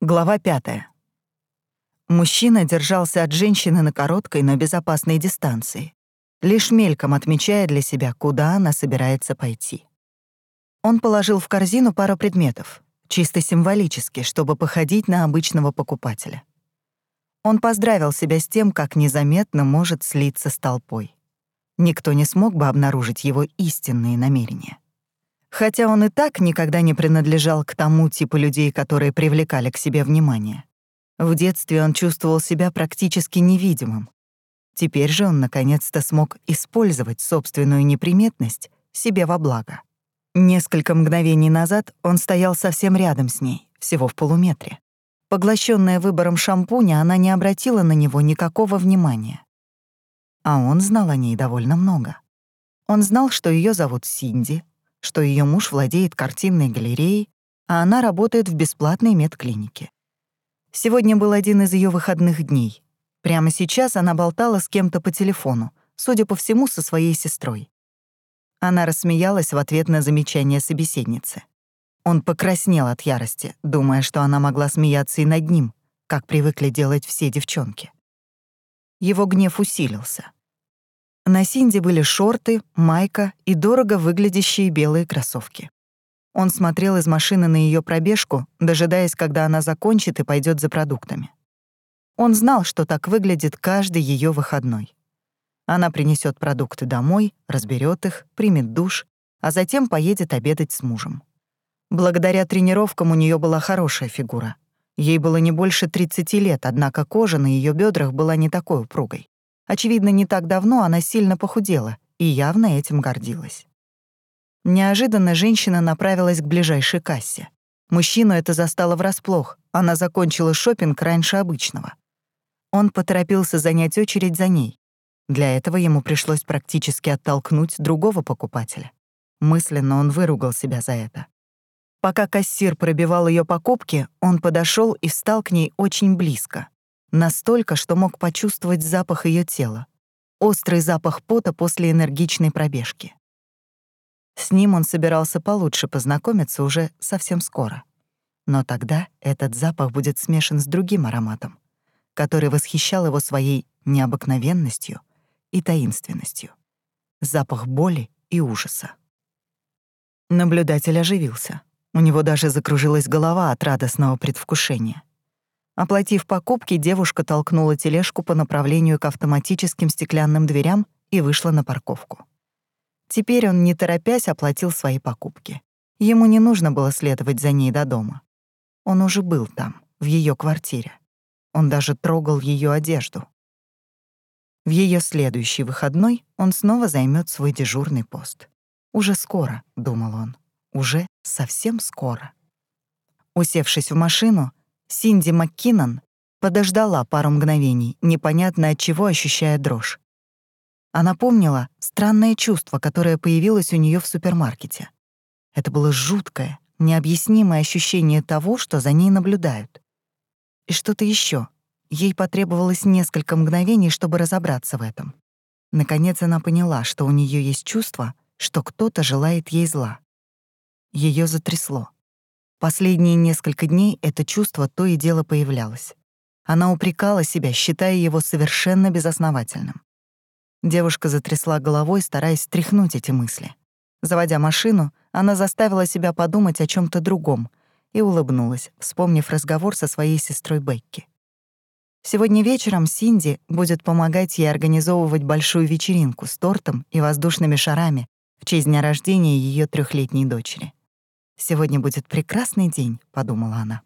Глава пятая. Мужчина держался от женщины на короткой, но безопасной дистанции, лишь мельком отмечая для себя, куда она собирается пойти. Он положил в корзину пару предметов, чисто символически, чтобы походить на обычного покупателя. Он поздравил себя с тем, как незаметно может слиться с толпой. Никто не смог бы обнаружить его истинные намерения. Хотя он и так никогда не принадлежал к тому типу людей, которые привлекали к себе внимание. В детстве он чувствовал себя практически невидимым. Теперь же он наконец-то смог использовать собственную неприметность себе во благо. Несколько мгновений назад он стоял совсем рядом с ней, всего в полуметре. Поглощенная выбором шампуня, она не обратила на него никакого внимания. А он знал о ней довольно много. Он знал, что ее зовут Синди, что ее муж владеет картинной галереей, а она работает в бесплатной медклинике. Сегодня был один из ее выходных дней. Прямо сейчас она болтала с кем-то по телефону, судя по всему, со своей сестрой. Она рассмеялась в ответ на замечание собеседницы. Он покраснел от ярости, думая, что она могла смеяться и над ним, как привыкли делать все девчонки. Его гнев усилился. На Синди были шорты, майка и дорого выглядящие белые кроссовки. Он смотрел из машины на ее пробежку, дожидаясь, когда она закончит и пойдет за продуктами. Он знал, что так выглядит каждый ее выходной. Она принесет продукты домой, разберет их, примет душ, а затем поедет обедать с мужем. Благодаря тренировкам у нее была хорошая фигура. Ей было не больше 30 лет, однако кожа на ее бедрах была не такой упругой. Очевидно, не так давно она сильно похудела и явно этим гордилась. Неожиданно женщина направилась к ближайшей кассе. Мужчину это застало врасплох. Она закончила шопинг раньше обычного. Он поторопился занять очередь за ней. Для этого ему пришлось практически оттолкнуть другого покупателя. Мысленно он выругал себя за это. Пока кассир пробивал ее покупки, он подошел и встал к ней очень близко. Настолько, что мог почувствовать запах ее тела. Острый запах пота после энергичной пробежки. С ним он собирался получше познакомиться уже совсем скоро. Но тогда этот запах будет смешан с другим ароматом, который восхищал его своей необыкновенностью и таинственностью. Запах боли и ужаса. Наблюдатель оживился. У него даже закружилась голова от радостного предвкушения. Оплатив покупки, девушка толкнула тележку по направлению к автоматическим стеклянным дверям и вышла на парковку. Теперь он, не торопясь, оплатил свои покупки. Ему не нужно было следовать за ней до дома. Он уже был там, в ее квартире. Он даже трогал ее одежду. В ее следующий выходной он снова займет свой дежурный пост. «Уже скоро», — думал он, — «уже совсем скоро». Усевшись в машину, Синди МакКиннон подождала пару мгновений, непонятно от чего ощущая дрожь. Она помнила странное чувство, которое появилось у нее в супермаркете. Это было жуткое, необъяснимое ощущение того, что за ней наблюдают. И что-то еще. Ей потребовалось несколько мгновений, чтобы разобраться в этом. Наконец она поняла, что у нее есть чувство, что кто-то желает ей зла. Ее затрясло. Последние несколько дней это чувство то и дело появлялось. Она упрекала себя, считая его совершенно безосновательным. Девушка затрясла головой, стараясь стряхнуть эти мысли. Заводя машину, она заставила себя подумать о чем то другом и улыбнулась, вспомнив разговор со своей сестрой Бекки. Сегодня вечером Синди будет помогать ей организовывать большую вечеринку с тортом и воздушными шарами в честь дня рождения ее трехлетней дочери. «Сегодня будет прекрасный день», — подумала она.